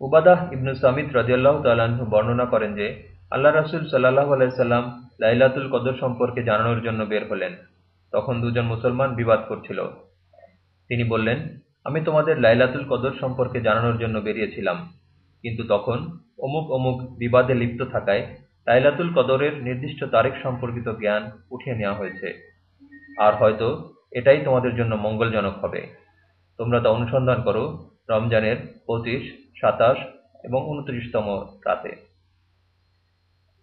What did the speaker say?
উবাদাহ ইবনু সামিদ রাজিয়াল্লাহ তাল্লাহ্ন বর্ণনা করেন যে, আল্লাহ রাসুল সাল্লাহ আলাইসাল্লাম লাইলাতুল কদর সম্পর্কে জানানোর জন্য বের হলেন। তখন দুজন মুসলমান বিবাদ করছিল। তিনি বললেন, আমি তোমাদের লাইলাতুল কদর সম্পর্কে জানানোর জন্য বেরিয়েছিলাম। কিন্তু তখন অমুক অমুক বিবাদে লিপ্ত থাকায় লাইলাতুল কদরের নির্দিষ্ট তারিখ সম্পর্কিত জ্ঞান উঠিয়ে নেওয়া হয়েছে। আর হয়তো এটাই তোমাদের জন্য মঙ্গলজনক হবে। তোমরা তা অনুসন্ধান করো। রমজানের পঁচিশ সাতাশ এবং উনত্রিশতম রাতে।